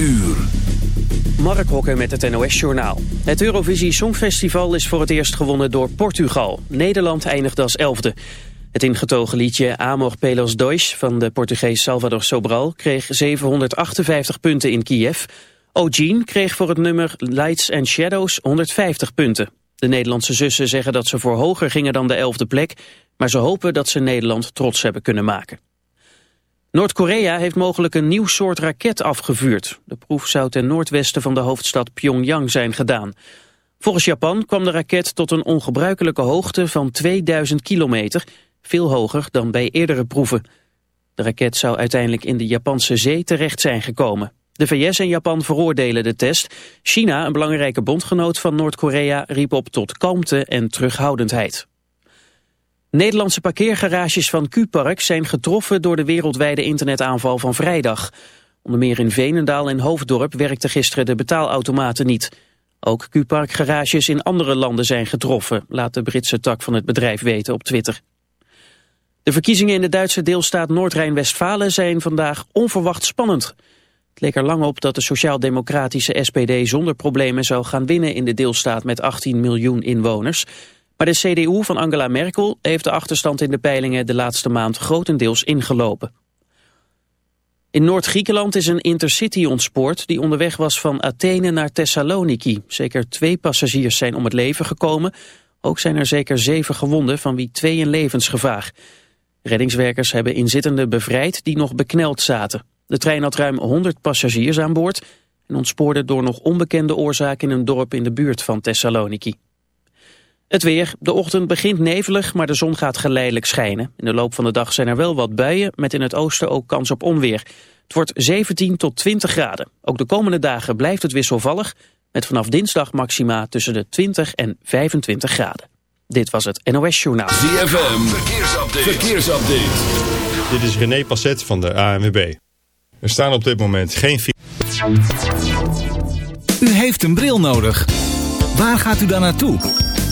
uur. Mark Hokker met het NOS-journaal. Het Eurovisie Songfestival is voor het eerst gewonnen door Portugal. Nederland eindigde als elfde. Het ingetogen liedje Amor pelos dois van de Portugees Salvador Sobral... kreeg 758 punten in Kiev. O'Gene kreeg voor het nummer Lights and Shadows 150 punten. De Nederlandse zussen zeggen dat ze voor hoger gingen dan de elfde plek... maar ze hopen dat ze Nederland trots hebben kunnen maken. Noord-Korea heeft mogelijk een nieuw soort raket afgevuurd. De proef zou ten noordwesten van de hoofdstad Pyongyang zijn gedaan. Volgens Japan kwam de raket tot een ongebruikelijke hoogte van 2000 kilometer, veel hoger dan bij eerdere proeven. De raket zou uiteindelijk in de Japanse zee terecht zijn gekomen. De VS en Japan veroordelen de test. China, een belangrijke bondgenoot van Noord-Korea, riep op tot kalmte en terughoudendheid. Nederlandse parkeergarages van Q-Park zijn getroffen door de wereldwijde internetaanval van vrijdag. Onder meer in Veenendaal en Hoofddorp werkten gisteren de betaalautomaten niet. Ook Q-Park garages in andere landen zijn getroffen, laat de Britse tak van het bedrijf weten op Twitter. De verkiezingen in de Duitse deelstaat Noord-Rijn-Westfalen zijn vandaag onverwacht spannend. Het leek er lang op dat de sociaal-democratische SPD zonder problemen zou gaan winnen in de deelstaat met 18 miljoen inwoners. Maar de CDU van Angela Merkel heeft de achterstand in de peilingen de laatste maand grotendeels ingelopen. In Noord-Griekenland is een intercity ontspoord die onderweg was van Athene naar Thessaloniki. Zeker twee passagiers zijn om het leven gekomen. Ook zijn er zeker zeven gewonden, van wie twee in levensgevaar. Reddingswerkers hebben inzittenden bevrijd die nog bekneld zaten. De trein had ruim 100 passagiers aan boord en ontspoorde door nog onbekende oorzaak in een dorp in de buurt van Thessaloniki. Het weer. De ochtend begint nevelig, maar de zon gaat geleidelijk schijnen. In de loop van de dag zijn er wel wat buien, met in het oosten ook kans op onweer. Het wordt 17 tot 20 graden. Ook de komende dagen blijft het wisselvallig, met vanaf dinsdag maxima tussen de 20 en 25 graden. Dit was het NOS Journaal. ZFM. Verkeersupdate. Verkeersupdate. Dit is René Passet van de ANWB. Er staan op dit moment geen... U heeft een bril nodig. Waar gaat u dan naartoe?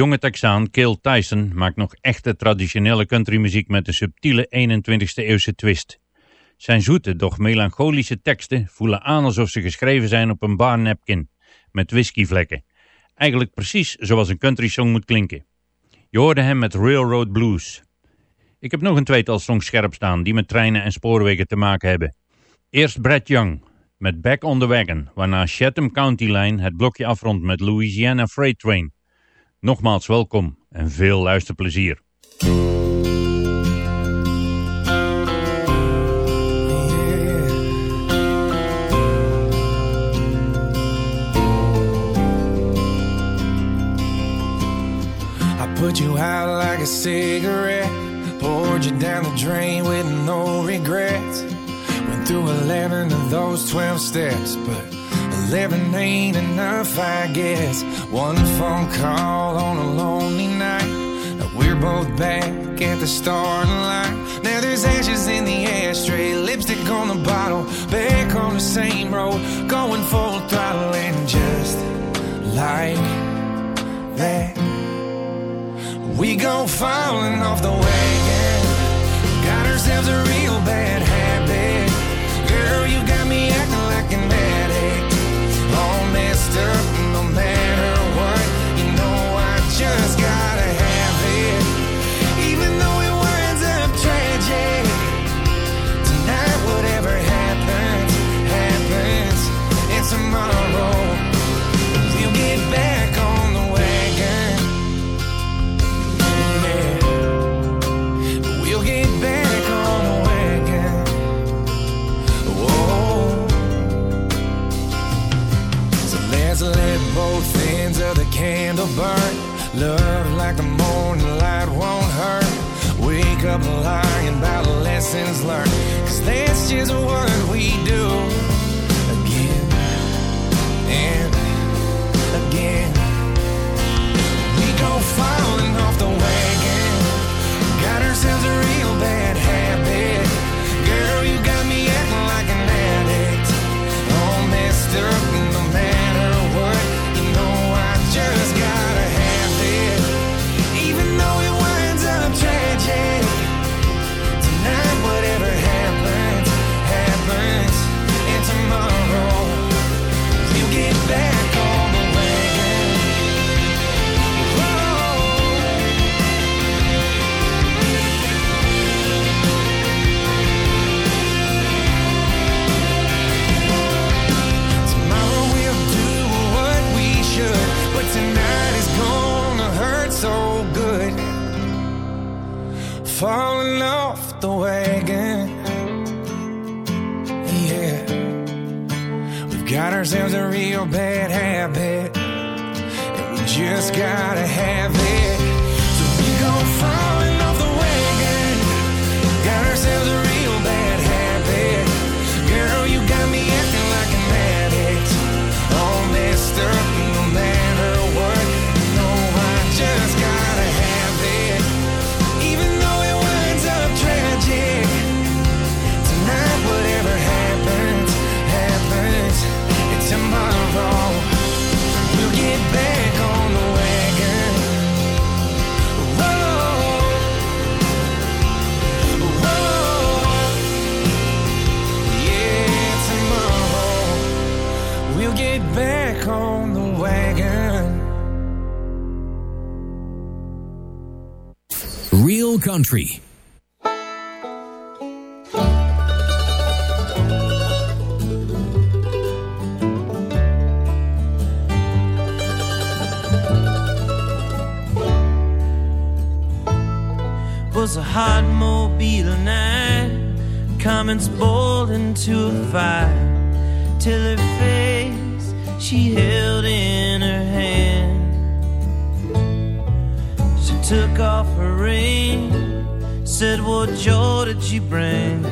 Jonge Texaan Cale Tyson maakt nog echte traditionele countrymuziek met een subtiele 21ste eeuwse twist. Zijn zoete, doch melancholische teksten voelen aan alsof ze geschreven zijn op een bar napkin, met whiskyvlekken. Eigenlijk precies zoals een country song moet klinken. Je hoorde hem met Railroad Blues. Ik heb nog een tweetal songs scherp staan die met treinen en spoorwegen te maken hebben. Eerst Brad Young met Back on the Wagon, waarna Chatham County Line het blokje afrondt met Louisiana Freight Train. Nogmaals welkom en veel luisterplezier. I put you out like a cigarette, poured you down the drain with no regrets. Went through 11 of those 12 steps, but 11 ain't enough, I guess. One phone call on a lonely night. Now we're both back at the starting line. Now there's ashes in the ashtray, lipstick on the bottle, back on the same road, going full throttle, and just like that. We go falling off the wagon. Got ourselves a real bad habit. Girl, you got All Wake up lying about lessons learned. Cause that's just what we do. Again and again. We go falling off the wagon. Got ourselves a real bad ourselves a real bad habit, and we just gotta have it. Country. was a hot mobile night. Comments boiled into a fire. Till her face she held in her took off her ring. Said, What joy did you bring?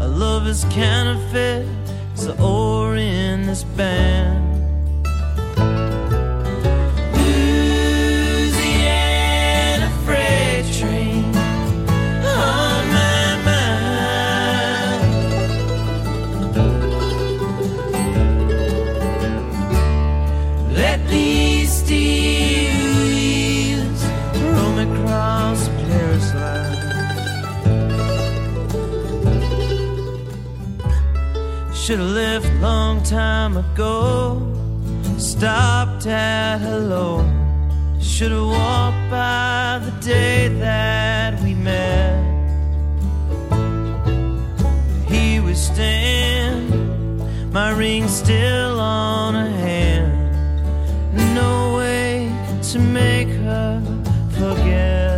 A lover's counterfeit. So or in this band. Should have left long time ago. Stopped at hello. Should have walked by the day that we met. Here we stand, my ring still on her hand. No way to make her forget.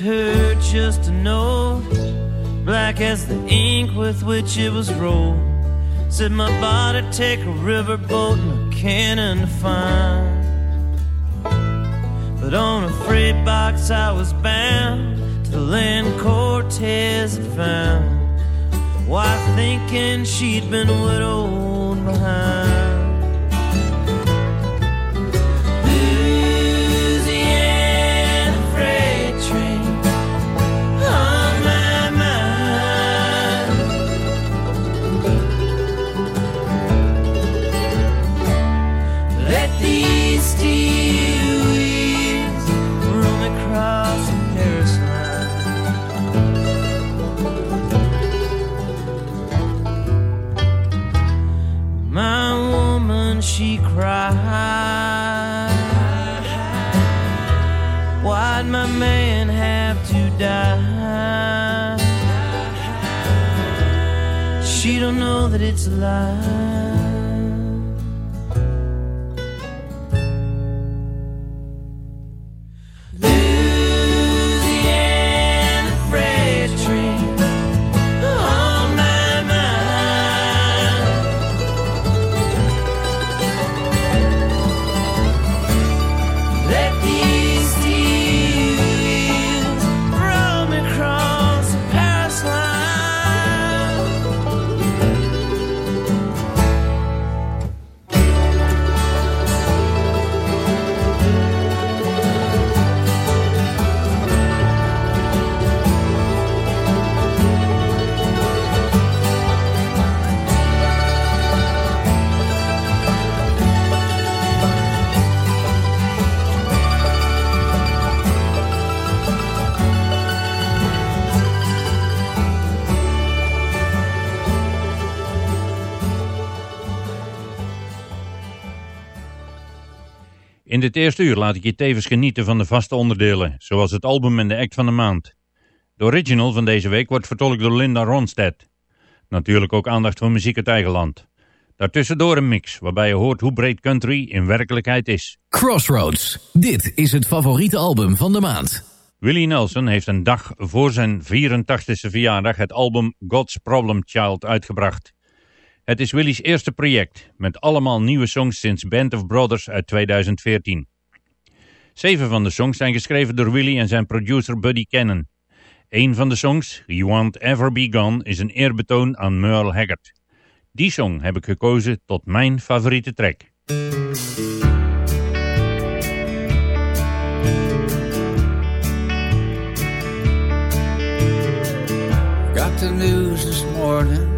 Her just a note, black as the ink with which it was rolled. Said my body take a riverboat and a cannon to find. But on a freight box I was bound to the land Cortez had found. Why thinking she'd been widowed behind. Why'd my man have to die? She don't know that it's a lie. Dit eerste uur laat ik je tevens genieten van de vaste onderdelen, zoals het album en de act van de maand. De original van deze week wordt vertolkt door Linda Ronstadt. Natuurlijk ook aandacht voor muziek uit eigen land. Daartussendoor een mix, waarbij je hoort hoe breed country in werkelijkheid is. Crossroads. Dit is het favoriete album van de maand. Willie Nelson heeft een dag voor zijn 84e verjaardag het album God's Problem Child uitgebracht. Het is Willie's eerste project, met allemaal nieuwe songs sinds Band of Brothers uit 2014. Zeven van de songs zijn geschreven door Willie en zijn producer Buddy Cannon. Een van de songs, You Won't Ever Be Gone, is een eerbetoon aan Merle Haggard. Die song heb ik gekozen tot mijn favoriete track. Got the news this morning.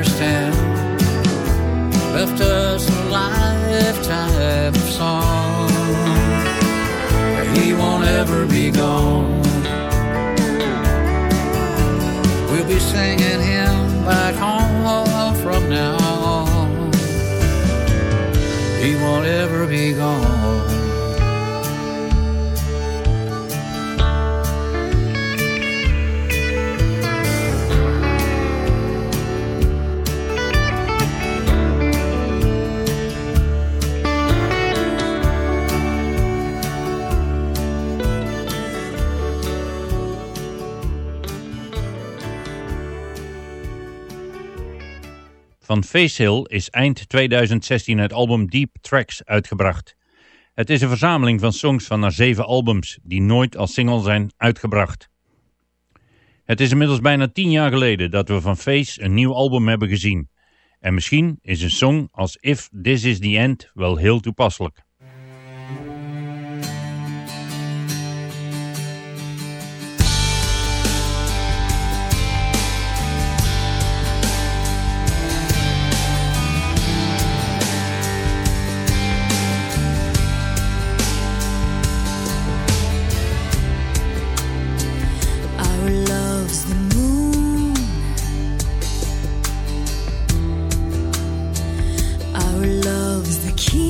Understand. Left us Van Facehill is eind 2016 het album Deep Tracks uitgebracht. Het is een verzameling van songs van haar zeven albums die nooit als single zijn uitgebracht. Het is inmiddels bijna tien jaar geleden dat we van Face een nieuw album hebben gezien. En misschien is een song als If This Is The End wel heel toepasselijk. Love's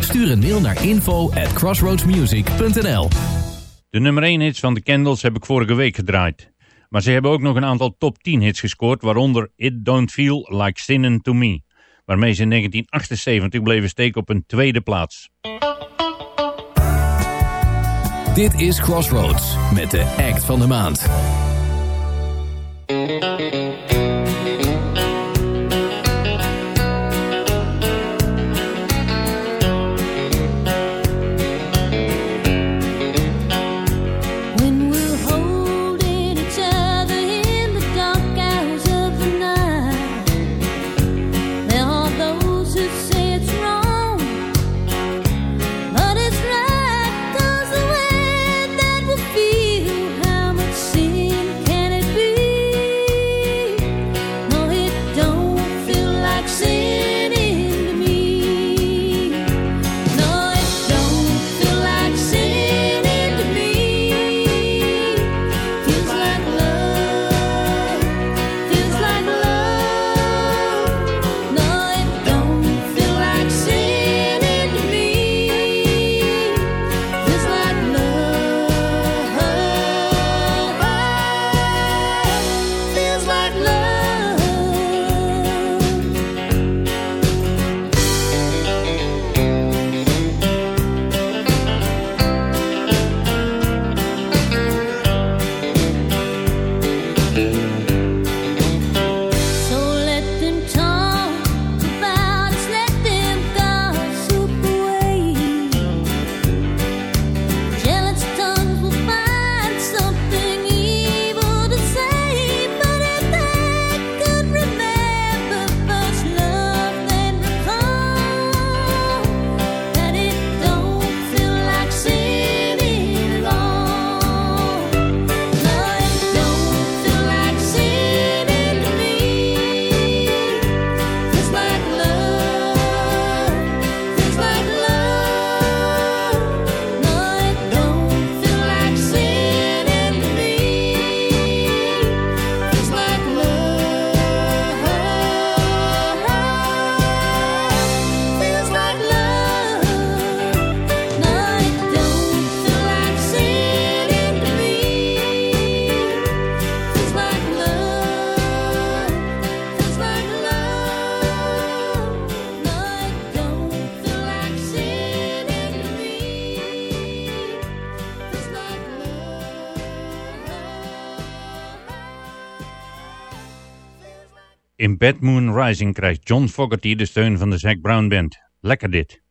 Stuur een mail naar info at crossroadsmusic.nl De nummer 1 hits van The Candles heb ik vorige week gedraaid. Maar ze hebben ook nog een aantal top 10 hits gescoord, waaronder It Don't Feel Like Sinning To Me, waarmee ze in 1978 bleven steken op een tweede plaats. Dit is Crossroads met de act van de maand. Bad Moon Rising krijgt John Fogerty de steun van de Zac Brown Band. Lekker dit.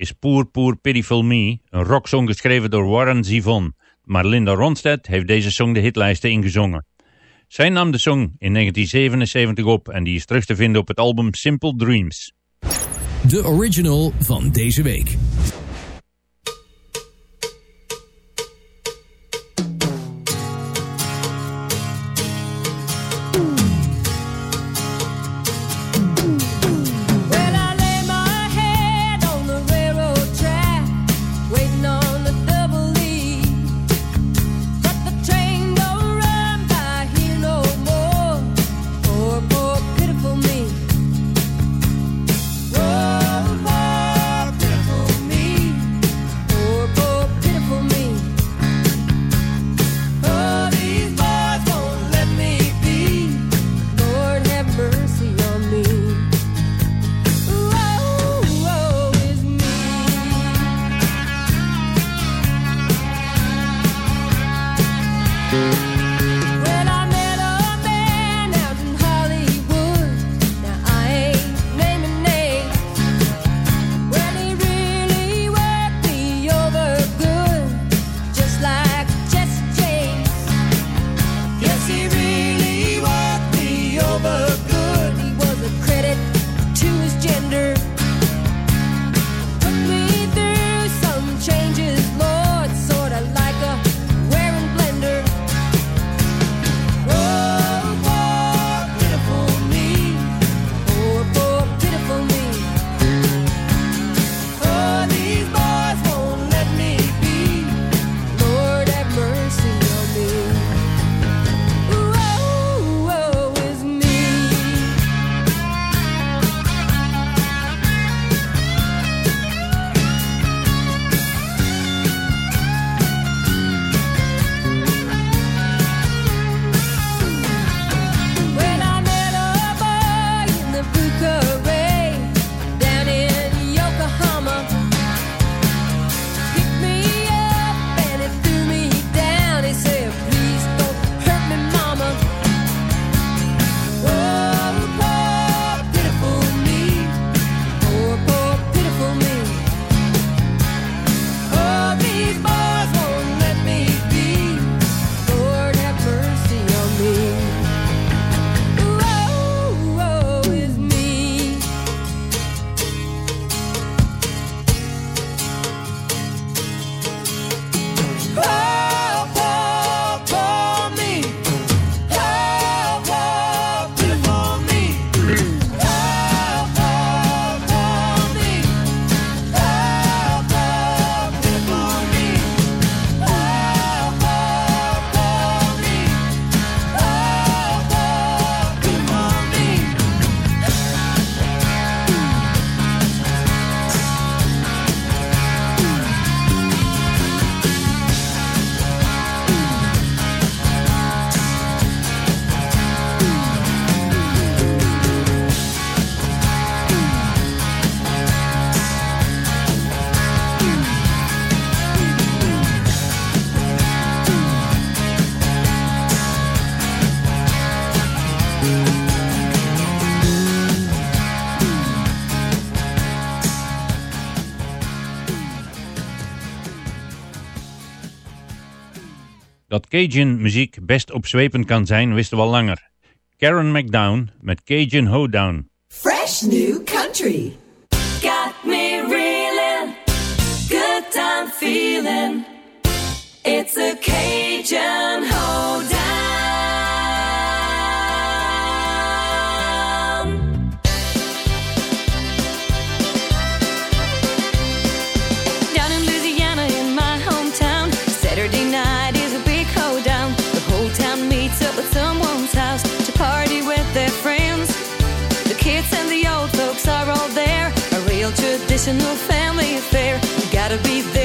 is Poor Poor Pitiful Me, een rocksong geschreven door Warren Zevon. Maar Linda Ronstadt heeft deze song de hitlijsten ingezongen. Zij nam de song in 1977 op en die is terug te vinden op het album Simple Dreams. De original van deze week. Cajun muziek best opzwepend kan zijn, wisten we al langer. Karen McDown met Cajun Hoedown. Fresh new country. Got me reeling. Good time feeling. It's a Cajun hoedown. Real traditional family affair. You gotta be there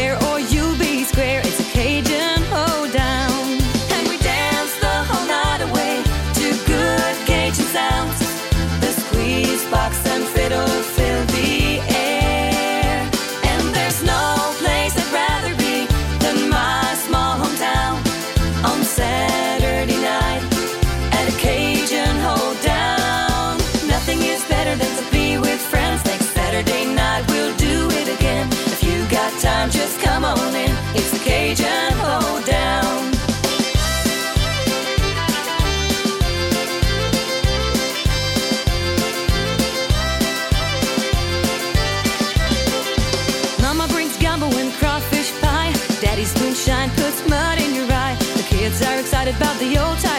It's the Cajun hoedown. Mama brings gumbo and crawfish pie. Daddy's moonshine puts mud in your eye. The kids are excited about the old tire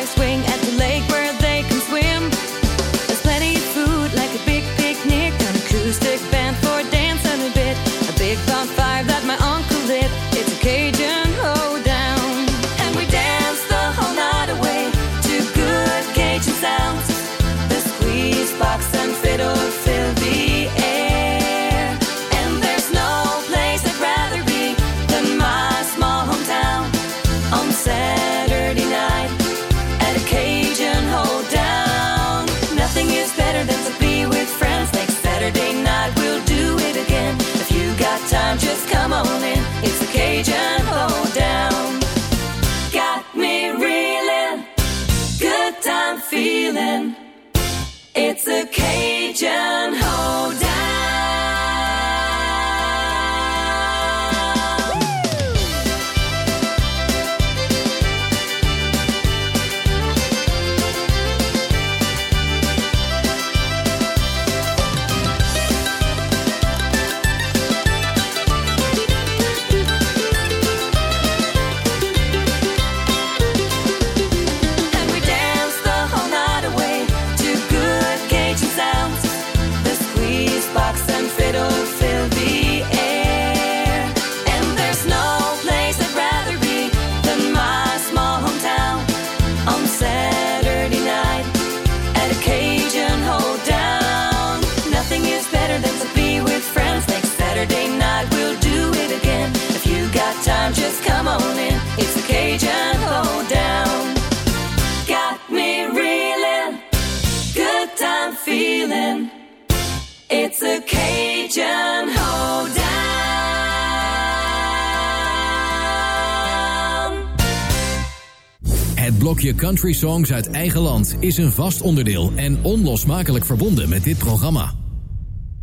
blokje Country Songs uit eigen land is een vast onderdeel en onlosmakelijk verbonden met dit programma.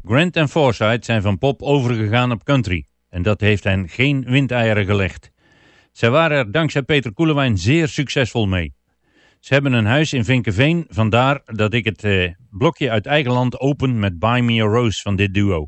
Grant en Forsyth zijn van pop overgegaan op country. En dat heeft hen geen windeieren gelegd. Zij waren er dankzij Peter Koelewijn zeer succesvol mee. Ze hebben een huis in Vinkenveen, vandaar dat ik het eh, blokje uit eigen land open met Buy Me a Rose van dit duo.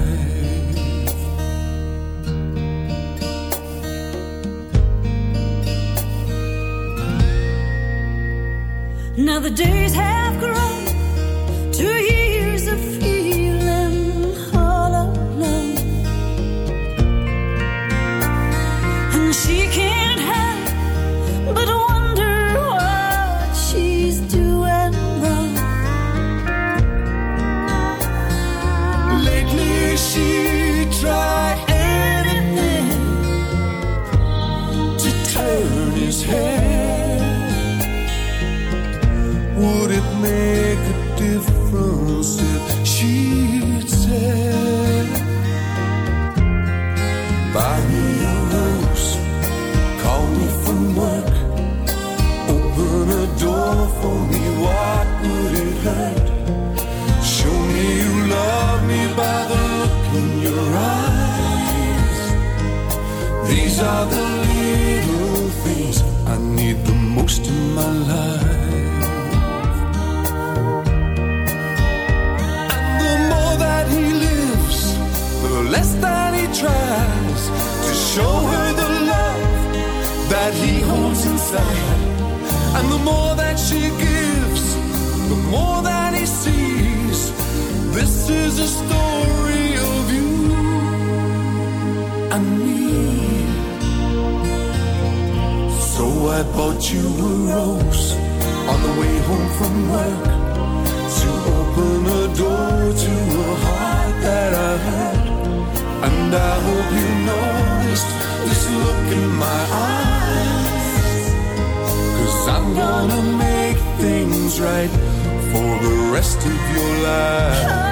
Now the days have grown to years I bought you a rose on the way home from work to open a door to a heart that I had. And I hope you noticed this look in my eyes. Cause I'm gonna make things right for the rest of your life.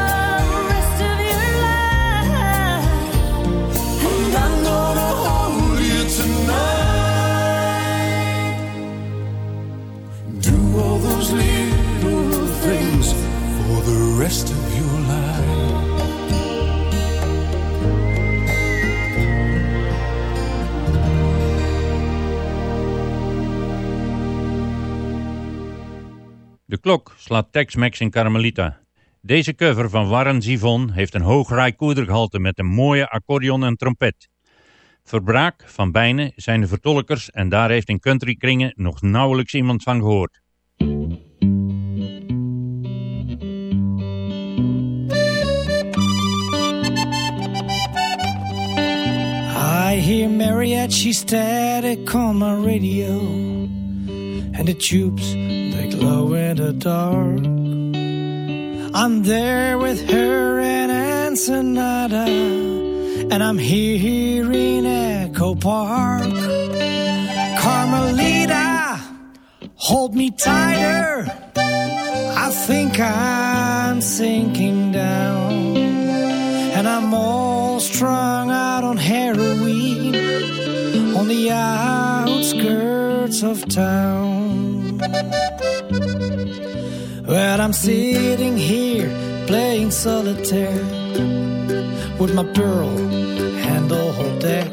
De klok slaat Tex-Mex in Carmelita. Deze cover van Warren Zivon heeft een hoog rijkoedergehalte met een mooie accordeon en trompet. Verbraak van Bijnen zijn de vertolkers en daar heeft in countrykringen nog nauwelijks iemand van gehoord. I hear mariachi static on my radio, and the tubes they glow in the dark. I'm there with her and Ensenada, and I'm here in Echo Park. Carmelita, hold me tighter. I think I'm sinking down, and I'm all strung out on heroin on the outskirts of town. Well, I'm sitting here playing solitaire with my pearl handle deck.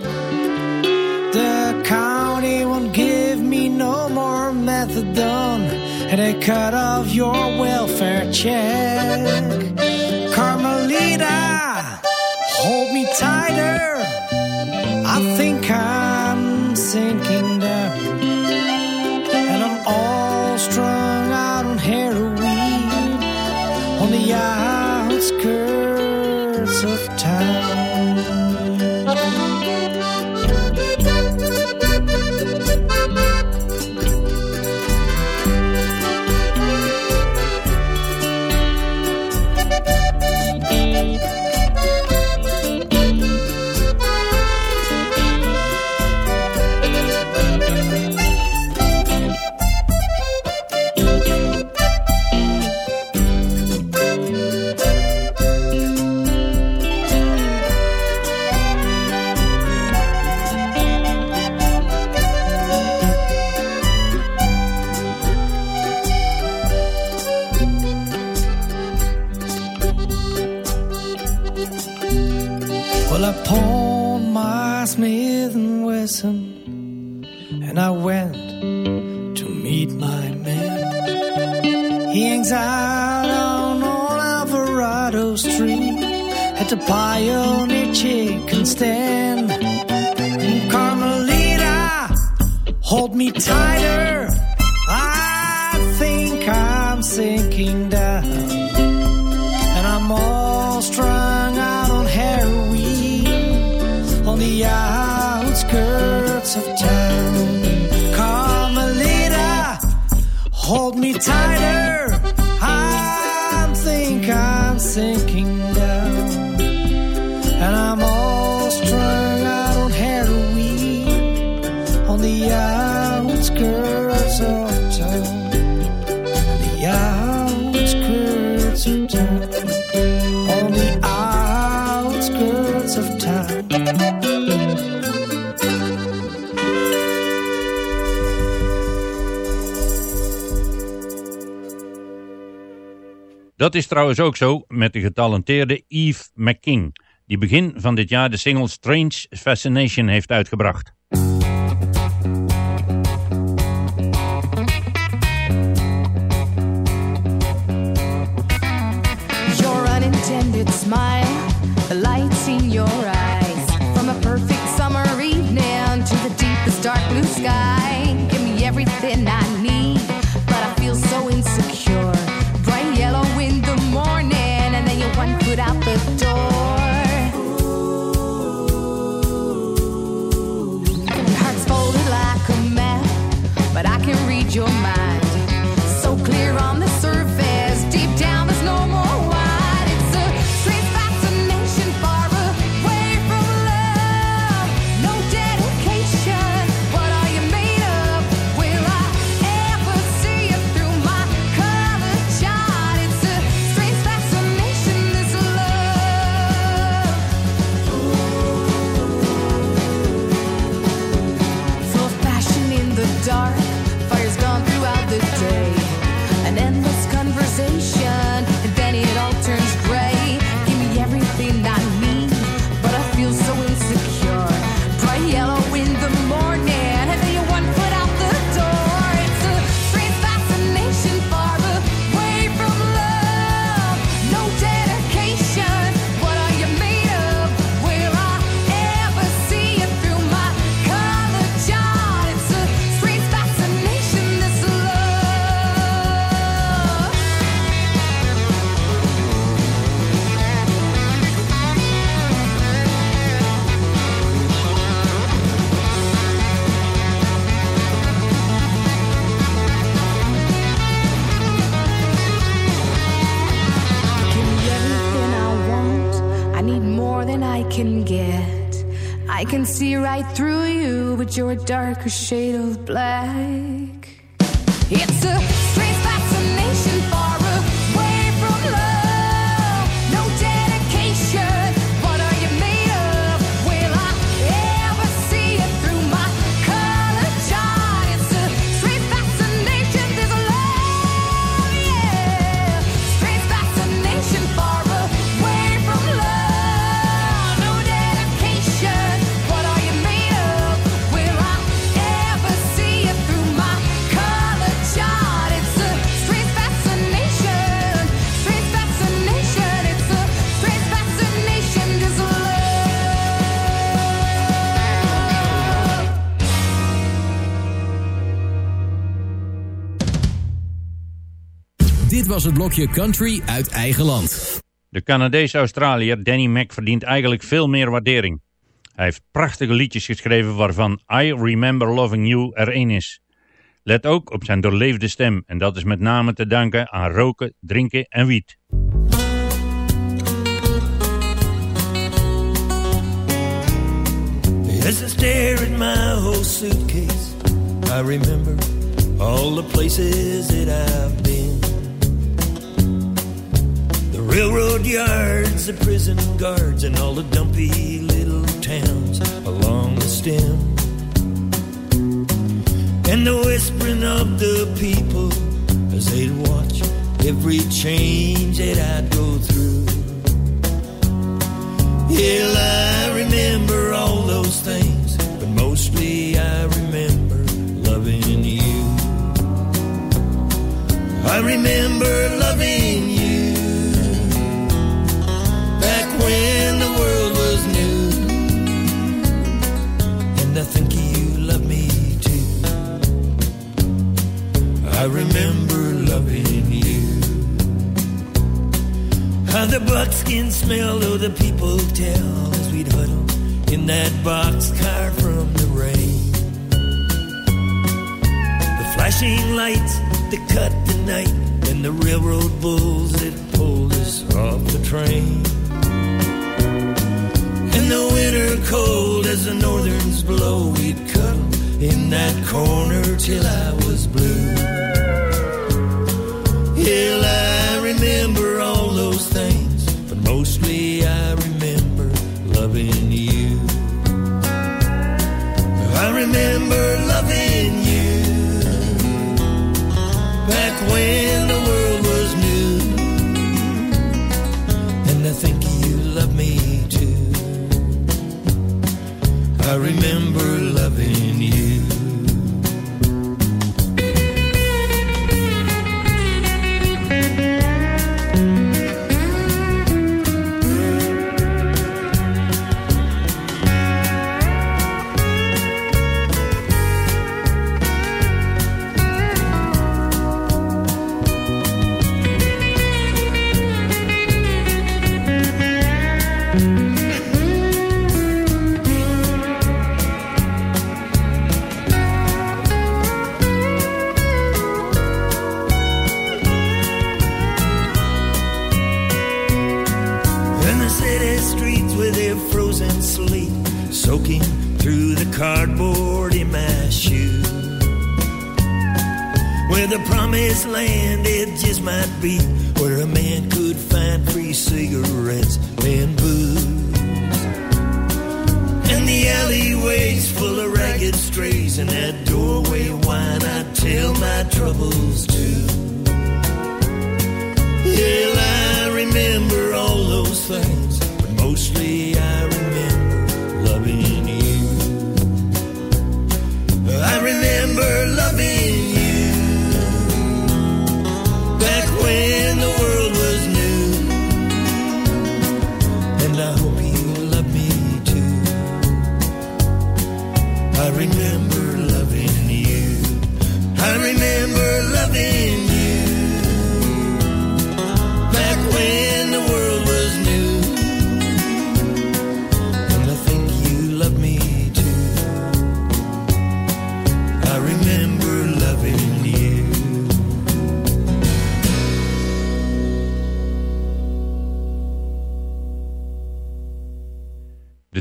The county won't give me no more methadone, and they cut off your welfare check. Sinking Dat is trouwens ook zo met de getalenteerde Eve McKing, die begin van dit jaar de single Strange Fascination heeft uitgebracht. Cause het blokje country uit eigen land. De Canadees-Australiër Danny Mac verdient eigenlijk veel meer waardering. Hij heeft prachtige liedjes geschreven waarvan I Remember Loving You er één is. Let ook op zijn doorleefde stem en dat is met name te danken aan roken, drinken en wiet. My whole suitcase, I remember all the places been. railroad yards, the prison guards, and all the dumpy little towns along the stem. And the whispering of the people as they'd watch every change that I'd go through. Yeah, I remember all those things, but mostly I remember loving you. I remember loving I remember loving you. How the buckskin smell of the people tell as we'd huddle in that boxcar from the rain. The flashing lights that cut the night and the railroad bulls that pulled us off the train. In the winter cold as the northerns blow, we'd cuddle in that corner till I was blue. Hell, I remember all those things, but mostly I remember loving you. I remember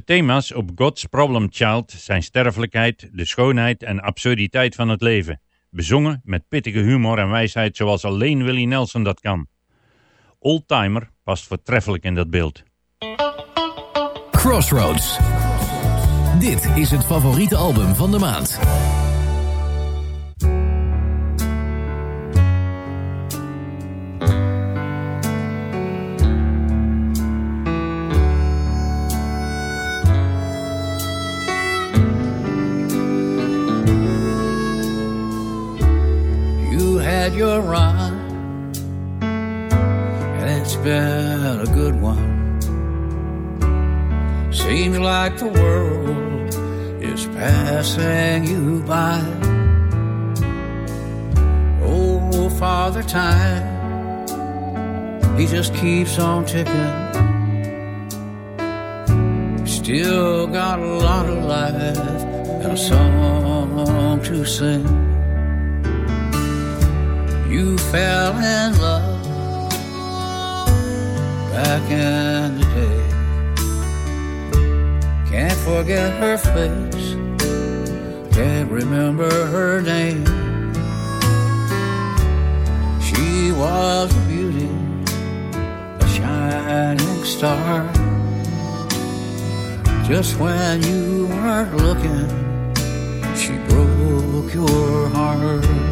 thema's op God's Problem Child zijn sterfelijkheid, de schoonheid en absurditeit van het leven. Bezongen met pittige humor en wijsheid zoals alleen Willie Nelson dat kan. Oldtimer past voortreffelijk in dat beeld. Crossroads. Dit is het favoriete album van de maand. You had your run, and it's been a good one. Seems like the world is passing you by. Oh, Father Time, he just keeps on ticking. Still got a lot of life and a song to sing. You fell in love back in the day. Can't forget her face, can't remember her name. She was a beauty, a shining star. Just when you weren't looking, she broke your heart.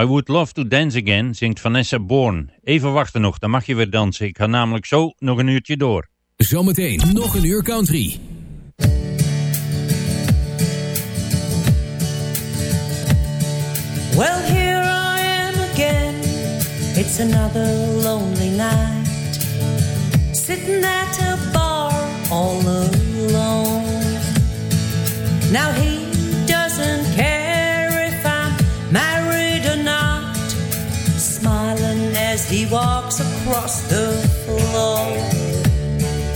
I Would Love to Dance Again zingt Vanessa Bourne. Even wachten nog, dan mag je weer dansen. Ik ga namelijk zo nog een uurtje door. Zometeen nog een uur country. Well, here I am again. It's another lonely night. Sitting at a bar all alone. Now he walks across the floor.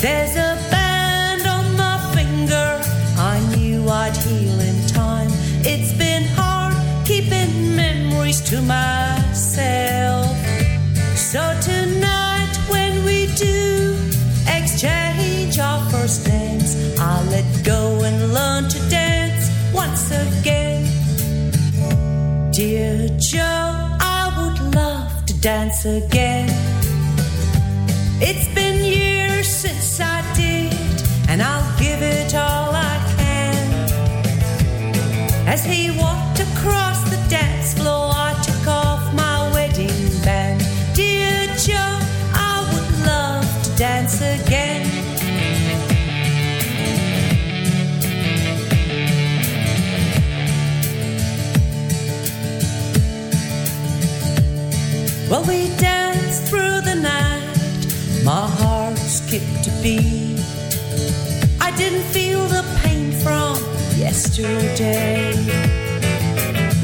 There's a band on my finger. I knew I'd heal in time. It's been hard keeping memories to myself. So tonight, when we do exchange our first names, I'll let go and learn to dance once again. Dear Joe, dance again. It's been years since I did, and I'll give it all I can. As he walked across the dance floor, Well, we danced through the night. My heart skipped a beat. I didn't feel the pain from yesterday.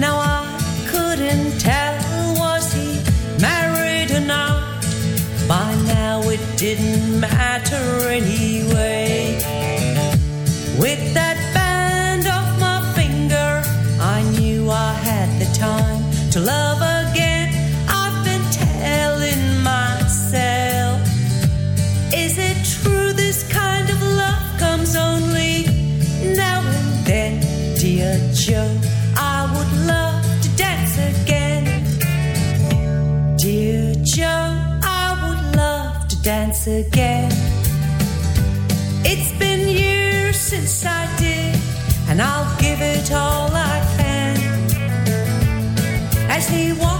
Now I couldn't tell was he married or not. By now it didn't matter anyway. With that band off my finger, I knew I had the time to love dance again. It's been years since I did, and I'll give it all I can. As he walked